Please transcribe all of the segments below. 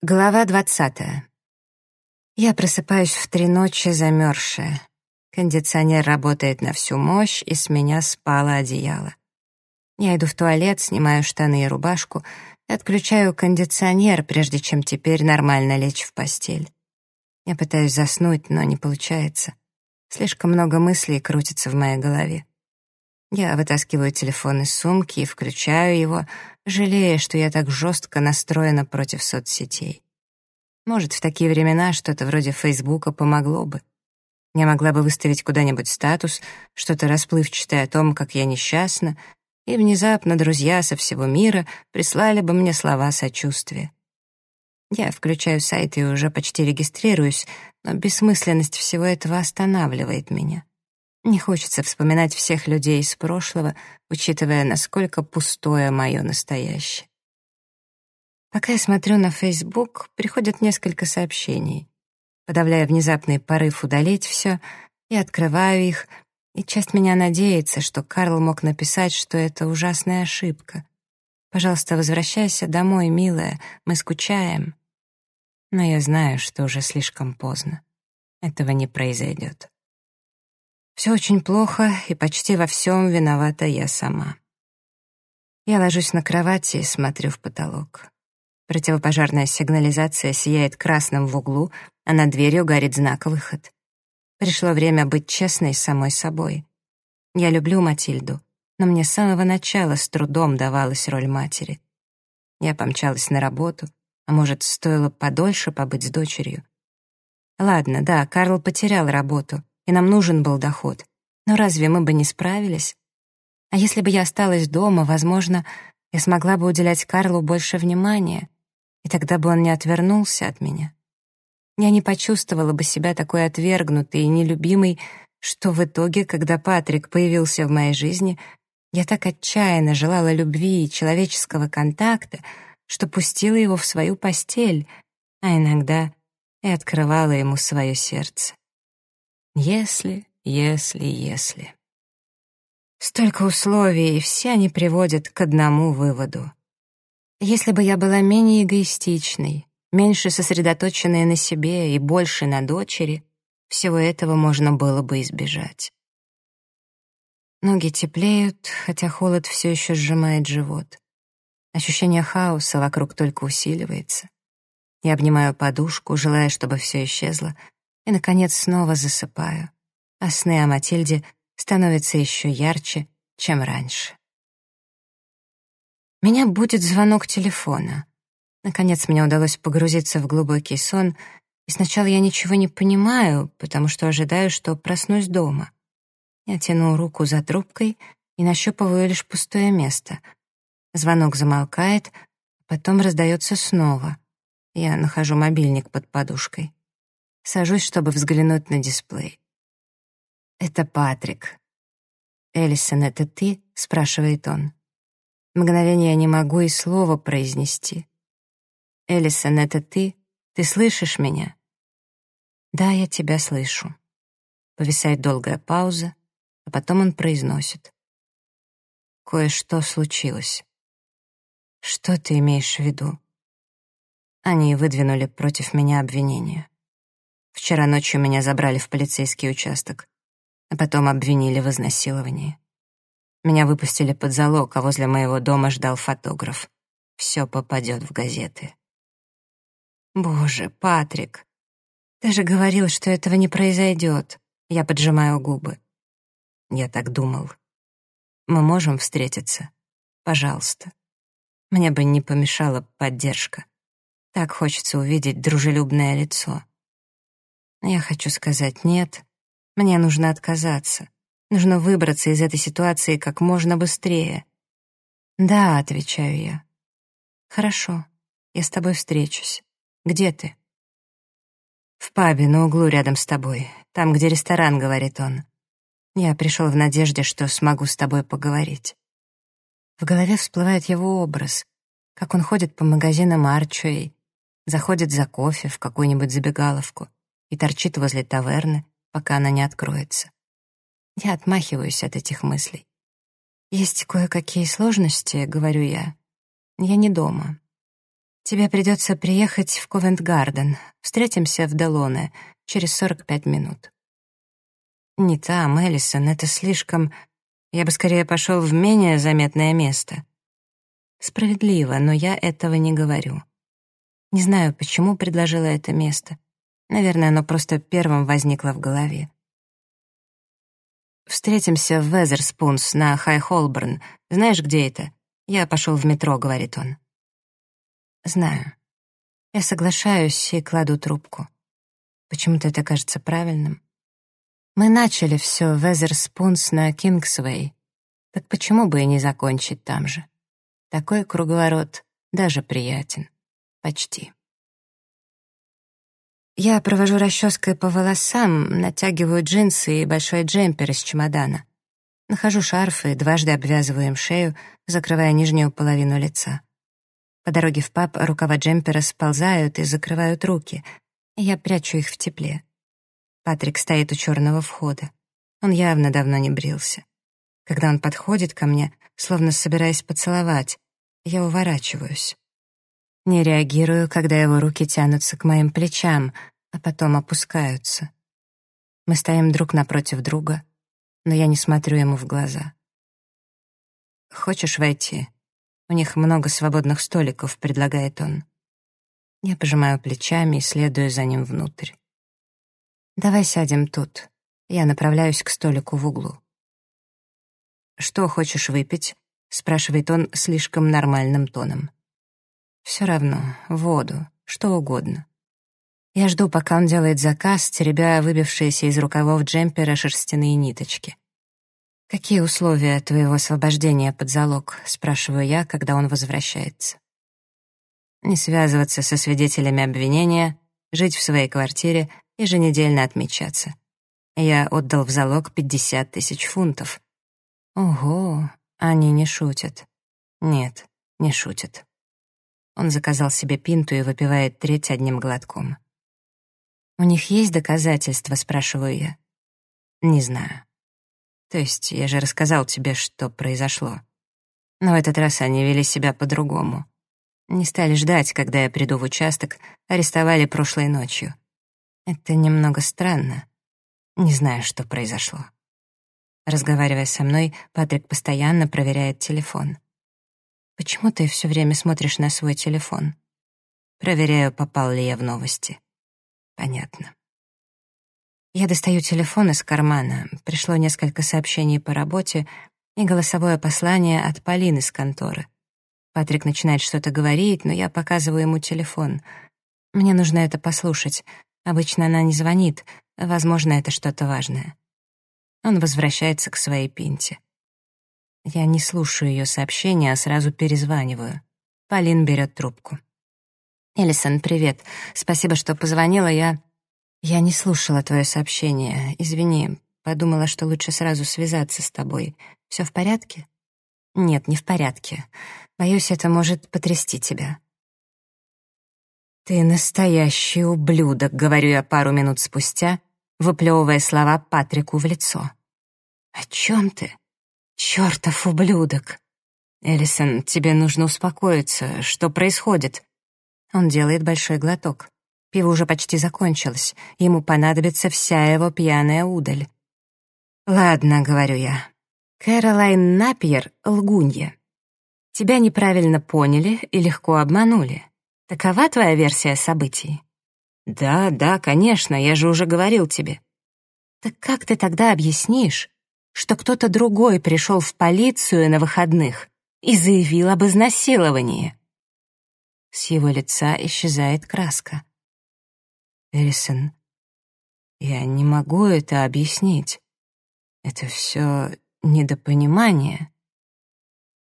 Глава двадцатая. Я просыпаюсь в три ночи замерзшая. Кондиционер работает на всю мощь, и с меня спало одеяло. Я иду в туалет, снимаю штаны и рубашку и отключаю кондиционер, прежде чем теперь нормально лечь в постель. Я пытаюсь заснуть, но не получается. Слишком много мыслей крутится в моей голове. Я вытаскиваю телефон из сумки и включаю его, жалея, что я так жестко настроена против соцсетей. Может, в такие времена что-то вроде Фейсбука помогло бы. Я могла бы выставить куда-нибудь статус, что-то расплывчатое о том, как я несчастна, и внезапно друзья со всего мира прислали бы мне слова сочувствия. Я включаю сайт и уже почти регистрируюсь, но бессмысленность всего этого останавливает меня. Не хочется вспоминать всех людей из прошлого, учитывая, насколько пустое мое настоящее. Пока я смотрю на Facebook, приходят несколько сообщений. Подавляя внезапный порыв удалить все, я открываю их, и часть меня надеется, что Карл мог написать, что это ужасная ошибка. «Пожалуйста, возвращайся домой, милая, мы скучаем». Но я знаю, что уже слишком поздно. Этого не произойдет. Все очень плохо, и почти во всем виновата я сама. Я ложусь на кровати и смотрю в потолок. Противопожарная сигнализация сияет красным в углу, а над дверью горит знак «Выход». Пришло время быть честной с самой собой. Я люблю Матильду, но мне с самого начала с трудом давалась роль матери. Я помчалась на работу, а может, стоило подольше побыть с дочерью. Ладно, да, Карл потерял работу, и нам нужен был доход. Но разве мы бы не справились? А если бы я осталась дома, возможно, я смогла бы уделять Карлу больше внимания, и тогда бы он не отвернулся от меня. Я не почувствовала бы себя такой отвергнутой и нелюбимой, что в итоге, когда Патрик появился в моей жизни, я так отчаянно желала любви и человеческого контакта, что пустила его в свою постель, а иногда и открывала ему свое сердце. Если, если, если. Столько условий, и все они приводят к одному выводу. Если бы я была менее эгоистичной, меньше сосредоточенной на себе и больше на дочери, всего этого можно было бы избежать. Ноги теплеют, хотя холод все еще сжимает живот. Ощущение хаоса вокруг только усиливается. Я обнимаю подушку, желая, чтобы все исчезло, и, наконец, снова засыпаю, а сны о Матильде становятся еще ярче, чем раньше. Меня будет звонок телефона. Наконец, мне удалось погрузиться в глубокий сон, и сначала я ничего не понимаю, потому что ожидаю, что проснусь дома. Я тяну руку за трубкой и нащупываю лишь пустое место. Звонок замолкает, потом раздается снова. Я нахожу мобильник под подушкой. Сажусь, чтобы взглянуть на дисплей. «Это Патрик». «Элисон, это ты?» — спрашивает он. Мгновение я не могу и слова произнести. «Элисон, это ты? Ты слышишь меня?» «Да, я тебя слышу». Повисает долгая пауза, а потом он произносит. «Кое-что случилось». «Что ты имеешь в виду?» Они выдвинули против меня обвинения. Вчера ночью меня забрали в полицейский участок, а потом обвинили в изнасиловании. Меня выпустили под залог, а возле моего дома ждал фотограф. Все попадет в газеты. Боже, Патрик, ты же говорил, что этого не произойдет. Я поджимаю губы. Я так думал. Мы можем встретиться? Пожалуйста. Мне бы не помешала поддержка. Так хочется увидеть дружелюбное лицо. Я хочу сказать «нет». Мне нужно отказаться. Нужно выбраться из этой ситуации как можно быстрее. «Да», — отвечаю я. «Хорошо, я с тобой встречусь. Где ты?» «В пабе на углу рядом с тобой, там, где ресторан», — говорит он. Я пришел в надежде, что смогу с тобой поговорить. В голове всплывает его образ, как он ходит по магазинам Арчуэй, заходит за кофе в какую-нибудь забегаловку, и торчит возле таверны, пока она не откроется. Я отмахиваюсь от этих мыслей. «Есть кое-какие сложности», — говорю я. «Я не дома. Тебе придется приехать в Ковент-Гарден. Встретимся в Делоне через 45 минут. Не там, Эллисон, это слишком... Я бы скорее пошел в менее заметное место. Справедливо, но я этого не говорю. Не знаю, почему предложила это место. Наверное, оно просто первым возникло в голове. «Встретимся в Везерспунс на Хай-Холборн. Знаешь, где это?» «Я пошел в метро», — говорит он. «Знаю. Я соглашаюсь и кладу трубку. Почему-то это кажется правильным. Мы начали все в Везерспунс на Кингсвей. Так почему бы и не закончить там же? Такой круговорот даже приятен. Почти. Я провожу расческой по волосам, натягиваю джинсы и большой джемпер из чемодана. Нахожу шарф и дважды обвязываю им шею, закрывая нижнюю половину лица. По дороге в паб рукава джемпера сползают и закрывают руки, и я прячу их в тепле. Патрик стоит у черного входа. Он явно давно не брился. Когда он подходит ко мне, словно собираясь поцеловать, я уворачиваюсь. Не реагирую, когда его руки тянутся к моим плечам, а потом опускаются. Мы стоим друг напротив друга, но я не смотрю ему в глаза. «Хочешь войти? У них много свободных столиков», — предлагает он. Я пожимаю плечами и следую за ним внутрь. «Давай сядем тут». Я направляюсь к столику в углу. «Что хочешь выпить?» — спрашивает он слишком нормальным тоном. Все равно, воду, что угодно. Я жду, пока он делает заказ, теребя выбившиеся из рукавов джемпера шерстяные ниточки. «Какие условия твоего освобождения под залог?» — спрашиваю я, когда он возвращается. Не связываться со свидетелями обвинения, жить в своей квартире, еженедельно отмечаться. Я отдал в залог 50 тысяч фунтов. Ого, они не шутят. Нет, не шутят. Он заказал себе пинту и выпивает треть одним глотком. «У них есть доказательства?» — спрашиваю я. «Не знаю. То есть я же рассказал тебе, что произошло. Но в этот раз они вели себя по-другому. Не стали ждать, когда я приду в участок, арестовали прошлой ночью. Это немного странно. Не знаю, что произошло». Разговаривая со мной, Патрик постоянно проверяет телефон. Почему ты все время смотришь на свой телефон? Проверяю, попал ли я в новости. Понятно. Я достаю телефон из кармана. Пришло несколько сообщений по работе и голосовое послание от Полины с конторы. Патрик начинает что-то говорить, но я показываю ему телефон. Мне нужно это послушать. Обычно она не звонит. Возможно, это что-то важное. Он возвращается к своей пинте. Я не слушаю ее сообщения, а сразу перезваниваю. Полин берет трубку. «Элисон, привет. Спасибо, что позвонила. Я... Я не слушала твое сообщение. Извини. Подумала, что лучше сразу связаться с тобой. Все в порядке?» «Нет, не в порядке. Боюсь, это может потрясти тебя». «Ты настоящий ублюдок», — говорю я пару минут спустя, выплевывая слова Патрику в лицо. «О чем ты?» «Чёртов ублюдок!» «Эллисон, тебе нужно успокоиться. Что происходит?» Он делает большой глоток. Пиво уже почти закончилось. Ему понадобится вся его пьяная удаль. «Ладно», — говорю я. «Кэролайн Напьер — лгунья. Тебя неправильно поняли и легко обманули. Такова твоя версия событий?» «Да, да, конечно, я же уже говорил тебе». «Так как ты тогда объяснишь, что кто-то другой пришел в полицию на выходных и заявил об изнасиловании. С его лица исчезает краска. Элисон, я не могу это объяснить. Это все недопонимание.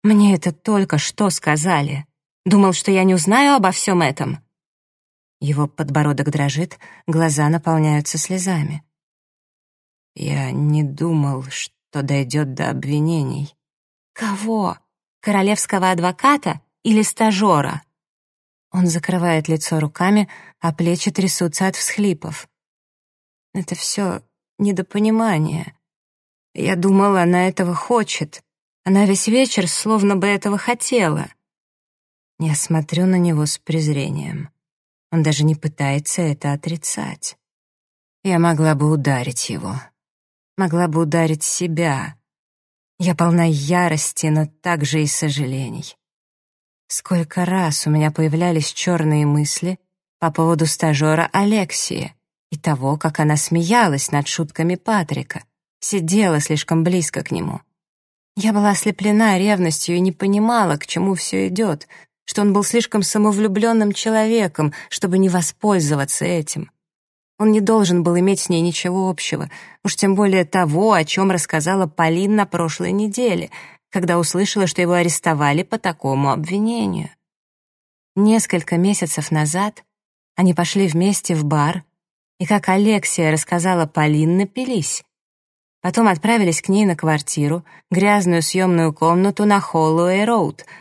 Мне это только что сказали. Думал, что я не узнаю обо всем этом. Его подбородок дрожит, глаза наполняются слезами. Я не думал, что что дойдет до обвинений. Кого? Королевского адвоката или стажера? Он закрывает лицо руками, а плечи трясутся от всхлипов. Это все недопонимание. Я думала, она этого хочет. Она весь вечер словно бы этого хотела. Я смотрю на него с презрением. Он даже не пытается это отрицать. Я могла бы ударить его. Могла бы ударить себя. Я полна ярости, но также и сожалений. Сколько раз у меня появлялись черные мысли по поводу стажера Алексии и того, как она смеялась над шутками Патрика, сидела слишком близко к нему. Я была ослеплена ревностью и не понимала, к чему все идет, что он был слишком самовлюбленным человеком, чтобы не воспользоваться этим. Он не должен был иметь с ней ничего общего, уж тем более того, о чем рассказала Полин на прошлой неделе, когда услышала, что его арестовали по такому обвинению. Несколько месяцев назад они пошли вместе в бар, и, как Алексия рассказала Полин, напились. Потом отправились к ней на квартиру, грязную съемную комнату на Холлоуэй-Роуд —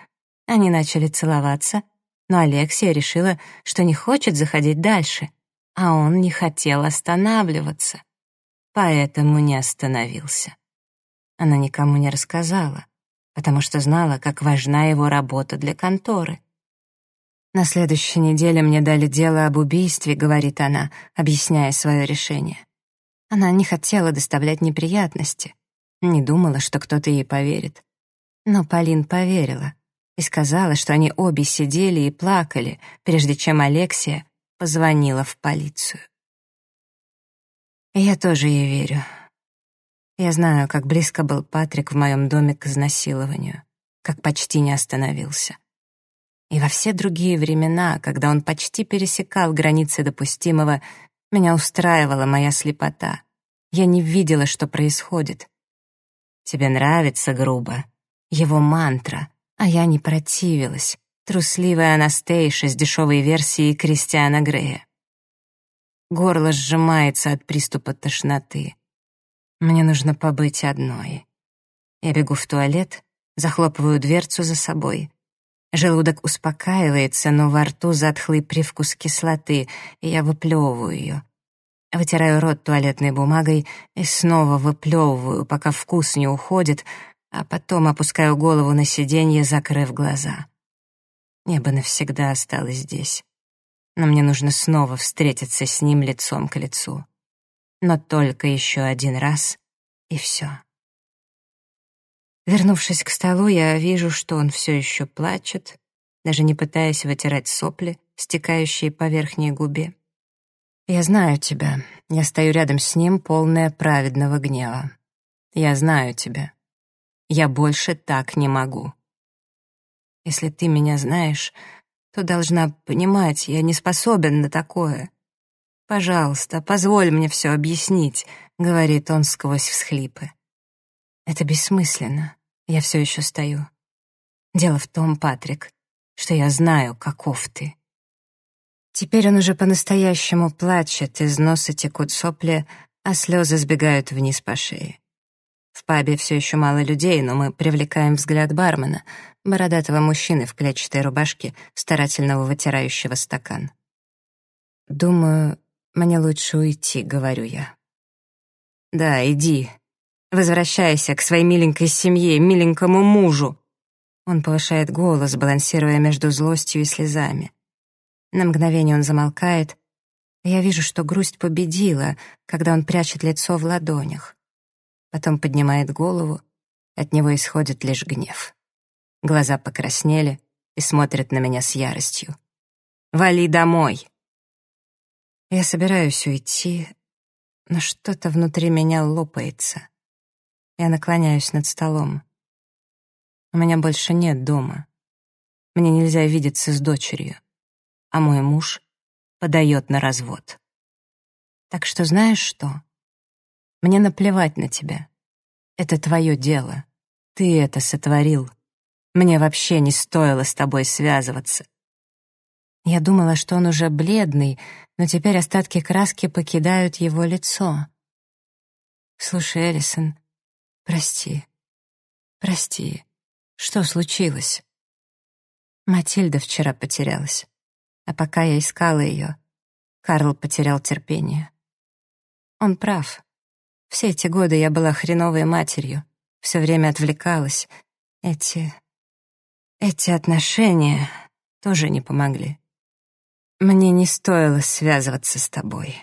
они начали целоваться, но Алексия решила, что не хочет заходить дальше, а он не хотел останавливаться. Поэтому не остановился. Она никому не рассказала, потому что знала, как важна его работа для конторы. «На следующей неделе мне дали дело об убийстве», — говорит она, объясняя свое решение. Она не хотела доставлять неприятности, не думала, что кто-то ей поверит. Но Полин поверила и сказала, что они обе сидели и плакали, прежде чем Алексия позвонила в полицию. я тоже ей верю. Я знаю, как близко был Патрик в моем доме к изнасилованию, как почти не остановился. И во все другие времена, когда он почти пересекал границы допустимого, меня устраивала моя слепота. Я не видела, что происходит. Тебе нравится грубо. Его мантра — а я не противилась. Трусливая Анастейша с дешевой версией Кристиана Грея. Горло сжимается от приступа тошноты. Мне нужно побыть одной. Я бегу в туалет, захлопываю дверцу за собой. Желудок успокаивается, но во рту затхлый привкус кислоты, и я выплевываю ее. Вытираю рот туалетной бумагой и снова выплевываю, пока вкус не уходит, а потом опускаю голову на сиденье, закрыв глаза. Небо навсегда осталось здесь. Но мне нужно снова встретиться с ним лицом к лицу. Но только еще один раз, и все. Вернувшись к столу, я вижу, что он все еще плачет, даже не пытаясь вытирать сопли, стекающие по верхней губе. Я знаю тебя. Я стою рядом с ним, полная праведного гнева. Я знаю тебя. Я больше так не могу. Если ты меня знаешь, то должна понимать, я не способен на такое. Пожалуйста, позволь мне все объяснить, говорит он сквозь всхлипы. Это бессмысленно. Я все еще стою. Дело в том, Патрик, что я знаю, каков ты. Теперь он уже по-настоящему плачет, из носа текут сопли, а слезы сбегают вниз по шее. В пабе все еще мало людей, но мы привлекаем взгляд бармена, бородатого мужчины в клетчатой рубашке, старательного вытирающего стакан. «Думаю, мне лучше уйти», — говорю я. «Да, иди. Возвращайся к своей миленькой семье, миленькому мужу». Он повышает голос, балансируя между злостью и слезами. На мгновение он замолкает, я вижу, что грусть победила, когда он прячет лицо в ладонях потом поднимает голову, от него исходит лишь гнев. Глаза покраснели и смотрят на меня с яростью. «Вали домой!» Я собираюсь уйти, но что-то внутри меня лопается. Я наклоняюсь над столом. У меня больше нет дома. Мне нельзя видеться с дочерью, а мой муж подает на развод. Так что знаешь что? Мне наплевать на тебя. Это твое дело. Ты это сотворил. Мне вообще не стоило с тобой связываться. Я думала, что он уже бледный, но теперь остатки краски покидают его лицо. Слушай, Элисон, прости. Прости. Что случилось? Матильда вчера потерялась. А пока я искала ее, Карл потерял терпение. Он прав. Все эти годы я была хреновой матерью, все время отвлекалась. Эти... эти отношения... тоже не помогли. Мне не стоило связываться с тобой.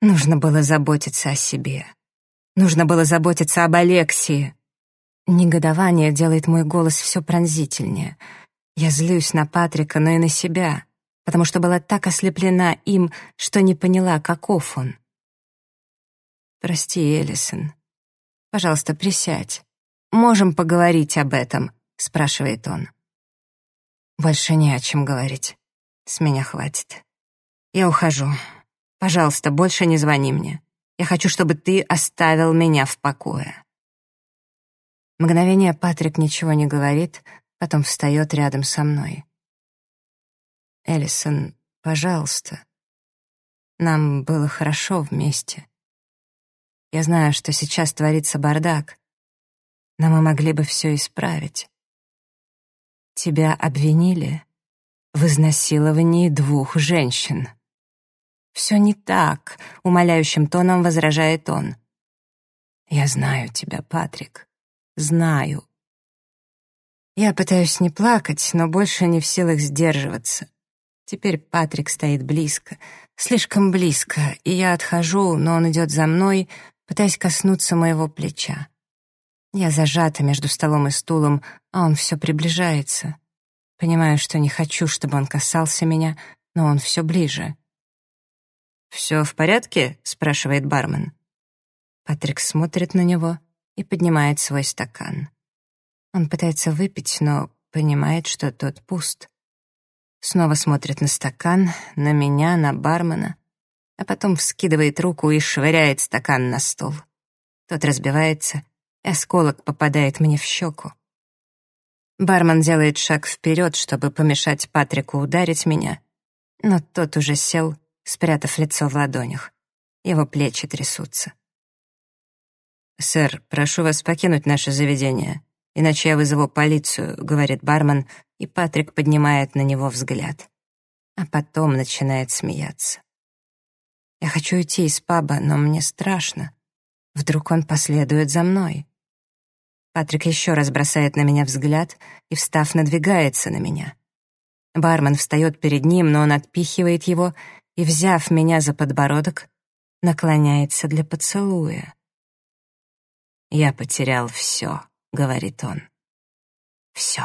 Нужно было заботиться о себе. Нужно было заботиться об Алексии. Негодование делает мой голос все пронзительнее. Я злюсь на Патрика, но и на себя, потому что была так ослеплена им, что не поняла, каков он. «Прости, Элисон. Пожалуйста, присядь. Можем поговорить об этом?» — спрашивает он. «Больше не о чем говорить. С меня хватит. Я ухожу. Пожалуйста, больше не звони мне. Я хочу, чтобы ты оставил меня в покое». Мгновение Патрик ничего не говорит, потом встает рядом со мной. «Эллисон, пожалуйста. Нам было хорошо вместе. Я знаю, что сейчас творится бардак, но мы могли бы все исправить. Тебя обвинили в изнасиловании двух женщин». «Все не так», — умоляющим тоном возражает он. «Я знаю тебя, Патрик знаю. Я пытаюсь не плакать, но больше не в силах сдерживаться. Теперь Патрик стоит близко, слишком близко, и я отхожу, но он идет за мной, пытаясь коснуться моего плеча. Я зажата между столом и стулом, а он все приближается. Понимаю, что не хочу, чтобы он касался меня, но он все ближе. «Все в порядке?» — спрашивает бармен. Патрик смотрит на него — и поднимает свой стакан. Он пытается выпить, но понимает, что тот пуст. Снова смотрит на стакан, на меня, на бармена, а потом вскидывает руку и швыряет стакан на стол. Тот разбивается, и осколок попадает мне в щеку. Бармен делает шаг вперед, чтобы помешать Патрику ударить меня, но тот уже сел, спрятав лицо в ладонях. Его плечи трясутся. «Сэр, прошу вас покинуть наше заведение, иначе я вызову полицию», — говорит бармен, и Патрик поднимает на него взгляд. А потом начинает смеяться. Я хочу уйти из паба, но мне страшно. Вдруг он последует за мной. Патрик еще раз бросает на меня взгляд и, встав, надвигается на меня. Бармен встает перед ним, но он отпихивает его и, взяв меня за подбородок, наклоняется для поцелуя. «Я потерял все», — говорит он. «Все».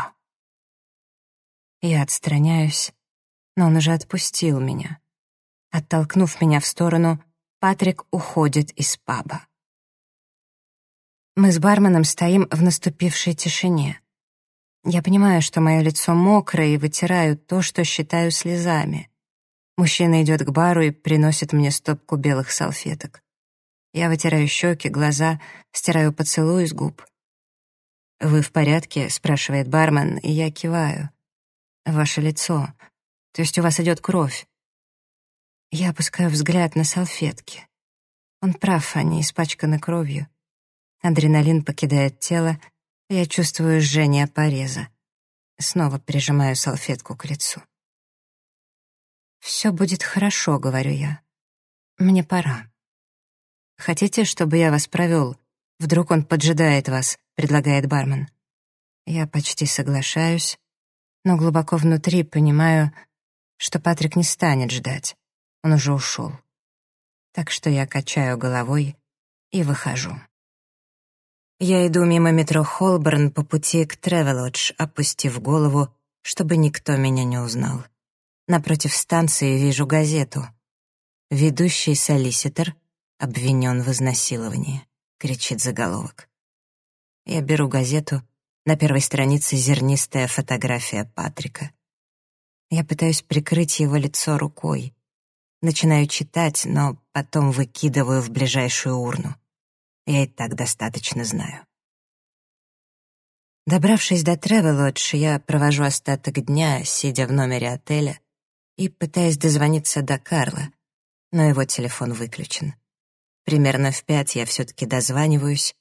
Я отстраняюсь, но он уже отпустил меня. Оттолкнув меня в сторону, Патрик уходит из паба. Мы с барменом стоим в наступившей тишине. Я понимаю, что мое лицо мокрое и вытираю то, что считаю слезами. Мужчина идет к бару и приносит мне стопку белых салфеток. Я вытираю щеки, глаза, стираю поцелуй с губ. «Вы в порядке?» — спрашивает бармен, и я киваю. «Ваше лицо. То есть у вас идет кровь?» Я опускаю взгляд на салфетки. Он прав, они испачканы кровью. Адреналин покидает тело, я чувствую жжение пореза. Снова прижимаю салфетку к лицу. «Все будет хорошо», — говорю я. «Мне пора». «Хотите, чтобы я вас провел? Вдруг он поджидает вас», — предлагает бармен. Я почти соглашаюсь, но глубоко внутри понимаю, что Патрик не станет ждать. Он уже ушел. Так что я качаю головой и выхожу. Я иду мимо метро Холборн по пути к Тревелодж, опустив голову, чтобы никто меня не узнал. Напротив станции вижу газету. Ведущий солиситор обвинен в изнасиловании», — кричит заголовок. Я беру газету, на первой странице зернистая фотография Патрика. Я пытаюсь прикрыть его лицо рукой. Начинаю читать, но потом выкидываю в ближайшую урну. Я и так достаточно знаю. Добравшись до Тревелодж, я провожу остаток дня, сидя в номере отеля и пытаясь дозвониться до Карла, но его телефон выключен. Примерно в пять я все-таки дозваниваюсь,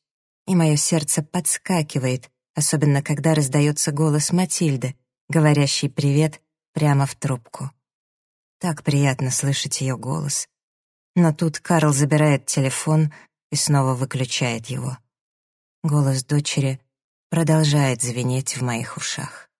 и мое сердце подскакивает, особенно когда раздается голос Матильды, говорящий «привет» прямо в трубку. Так приятно слышать ее голос. Но тут Карл забирает телефон и снова выключает его. Голос дочери продолжает звенеть в моих ушах.